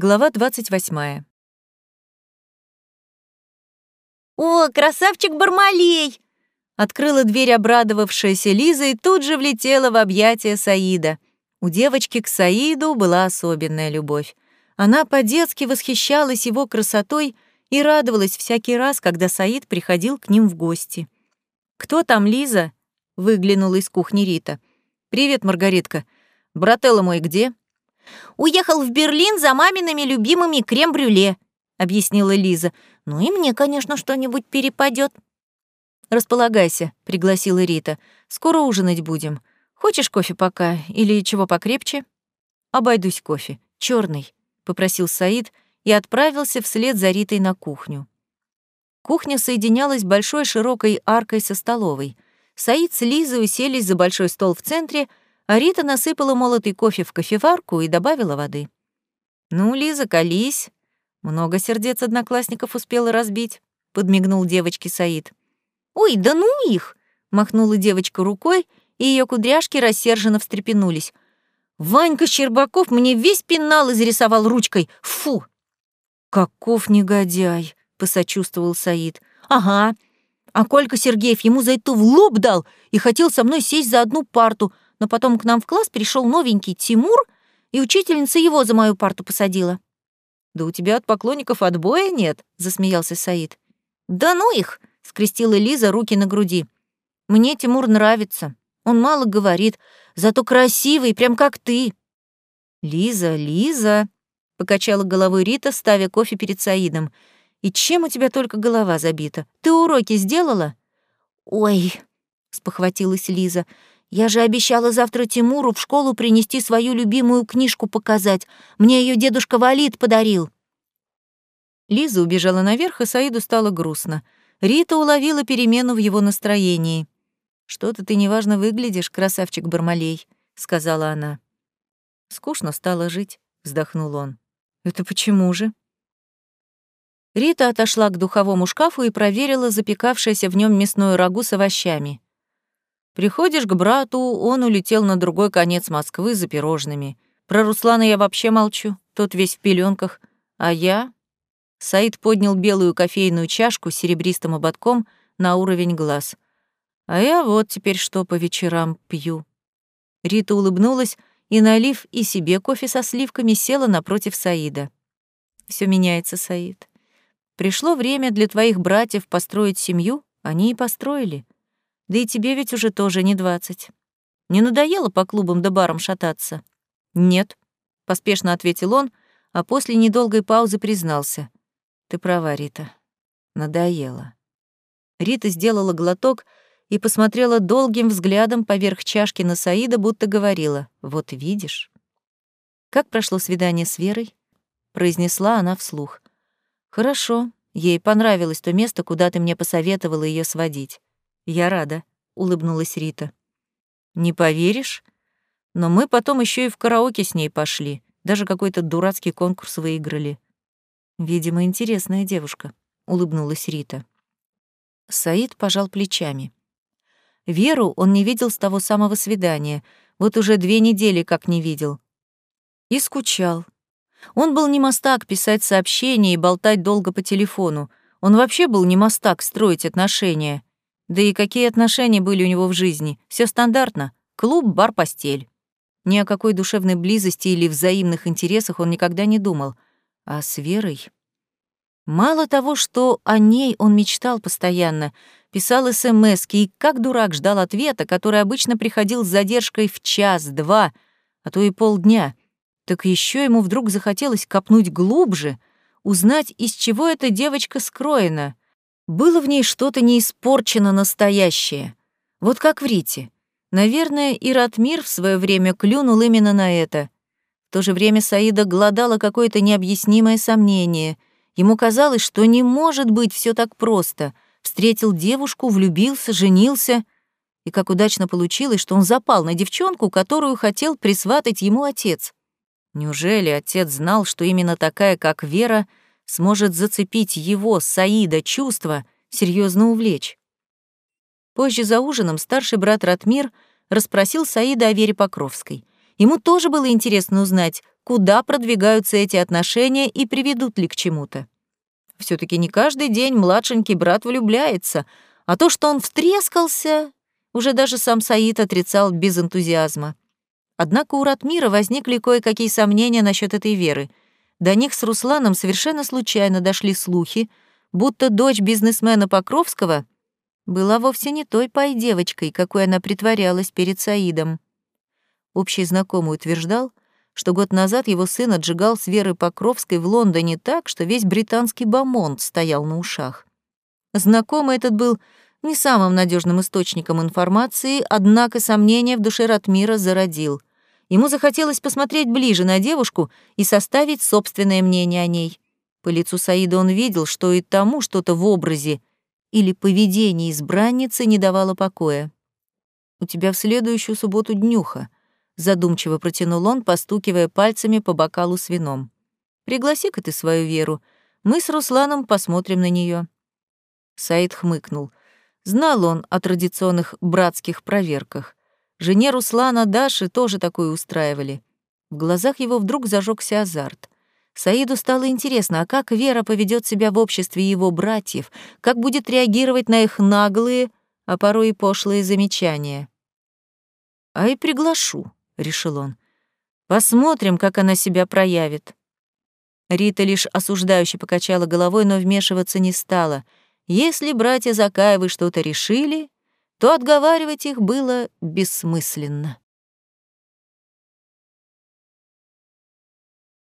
Глава 28. «О, красавчик Бармалей!» Открыла дверь обрадовавшаяся Лиза и тут же влетела в объятия Саида. У девочки к Саиду была особенная любовь. Она по-детски восхищалась его красотой и радовалась всякий раз, когда Саид приходил к ним в гости. «Кто там, Лиза?» — выглянула из кухни Рита. «Привет, Маргаритка. Брателло мой где?» «Уехал в Берлин за мамиными любимыми крем-брюле», — объяснила Лиза. «Ну и мне, конечно, что-нибудь перепадет. «Располагайся», — пригласила Рита. «Скоро ужинать будем. Хочешь кофе пока или чего покрепче?» «Обойдусь кофе. черный, попросил Саид и отправился вслед за Ритой на кухню. Кухня соединялась большой широкой аркой со столовой. Саид с Лизой уселись за большой стол в центре, а Рита насыпала молотый кофе в кофеварку и добавила воды. «Ну, Лиза, колись. Много сердец одноклассников успела разбить», — подмигнул девочке Саид. «Ой, да ну их!» — махнула девочка рукой, и ее кудряшки рассерженно встрепенулись. «Ванька Щербаков мне весь пенал изрисовал ручкой. Фу!» «Каков негодяй!» — посочувствовал Саид. «Ага. А Колька Сергеев ему за это в лоб дал и хотел со мной сесть за одну парту, но потом к нам в класс пришел новенький Тимур, и учительница его за мою парту посадила». «Да у тебя от поклонников отбоя нет», — засмеялся Саид. «Да ну их!» скрестила Лиза руки на груди. Мне Тимур нравится. Он мало говорит, зато красивый, прям как ты. Лиза, Лиза, покачала головой Рита, ставя кофе перед Саидом. И чем у тебя только голова забита? Ты уроки сделала? Ой, спохватилась Лиза. Я же обещала завтра Тимуру в школу принести свою любимую книжку показать. Мне ее дедушка Валид подарил. Лиза убежала наверх, и Саиду стало грустно. Рита уловила перемену в его настроении. «Что-то ты неважно выглядишь, красавчик Бармалей», — сказала она. «Скучно стало жить», — вздохнул он. «Это почему же?» Рита отошла к духовому шкафу и проверила запекавшееся в нем мясное рагу с овощами. Приходишь к брату, он улетел на другой конец Москвы за пирожными. Про Руслана я вообще молчу, тот весь в пеленках, а я Саид поднял белую кофейную чашку с серебристым ободком на уровень глаз. «А я вот теперь что по вечерам пью». Рита улыбнулась и, налив и себе кофе со сливками, села напротив Саида. Все меняется, Саид. Пришло время для твоих братьев построить семью, они и построили. Да и тебе ведь уже тоже не двадцать. Не надоело по клубам да барам шататься?» «Нет», — поспешно ответил он, а после недолгой паузы признался. Ты права, Рита. Надоело. Рита сделала глоток и посмотрела долгим взглядом поверх чашки на Саида, будто говорила: "Вот видишь". Как прошло свидание с Верой? произнесла она вслух. Хорошо, ей понравилось то место, куда ты мне посоветовала ее сводить. Я рада, улыбнулась Рита. Не поверишь, но мы потом еще и в караоке с ней пошли, даже какой-то дурацкий конкурс выиграли. Видимо, интересная девушка, улыбнулась Рита. Саид пожал плечами. Веру он не видел с того самого свидания, вот уже две недели как не видел. И скучал. Он был не мастак писать сообщения и болтать долго по телефону. Он вообще был не мастак строить отношения. Да и какие отношения были у него в жизни? Все стандартно. Клуб, бар, постель. Ни о какой душевной близости или взаимных интересах он никогда не думал — а с Верой... Мало того, что о ней он мечтал постоянно, писал СМС и как дурак ждал ответа, который обычно приходил с задержкой в час-два, а то и полдня, так еще ему вдруг захотелось копнуть глубже, узнать, из чего эта девочка скроена. Было в ней что-то неиспорчено настоящее. Вот как в Рите. Наверное, и Ратмир в свое время клюнул именно на это — в то же время Саида глодало какое-то необъяснимое сомнение. Ему казалось, что не может быть все так просто. Встретил девушку, влюбился, женился. И как удачно получилось, что он запал на девчонку, которую хотел присватать ему отец. Неужели отец знал, что именно такая, как Вера, сможет зацепить его, Саида, чувства, серьезно увлечь? Позже за ужином старший брат Ратмир расспросил Саида о Вере Покровской — Ему тоже было интересно узнать, куда продвигаются эти отношения и приведут ли к чему-то. все таки не каждый день младшенький брат влюбляется, а то, что он встрескался, уже даже сам Саид отрицал без энтузиазма. Однако у Ратмира возникли кое-какие сомнения насчет этой веры. До них с Русланом совершенно случайно дошли слухи, будто дочь бизнесмена Покровского была вовсе не той пай-девочкой, какой она притворялась перед Саидом. Общий знакомый утверждал, что год назад его сын отжигал с Верой Покровской в Лондоне так, что весь британский бомонд стоял на ушах. Знакомый этот был не самым надежным источником информации, однако сомнения в душе Ратмира зародил. Ему захотелось посмотреть ближе на девушку и составить собственное мнение о ней. По лицу Саида он видел, что и тому что-то в образе или поведении избранницы не давало покоя. «У тебя в следующую субботу днюха», — задумчиво протянул он, постукивая пальцами по бокалу с вином. «Пригласи-ка ты свою Веру. Мы с Русланом посмотрим на нее. Саид хмыкнул. Знал он о традиционных братских проверках. Жене Руслана Даши тоже такое устраивали. В глазах его вдруг зажегся азарт. Саиду стало интересно, а как Вера поведет себя в обществе его братьев, как будет реагировать на их наглые, а порой и пошлые замечания. «А и приглашу», — решил он. «Посмотрим, как она себя проявит». Рита лишь осуждающе покачала головой, но вмешиваться не стала — если братья Закаевы что-то решили, то отговаривать их было бессмысленно.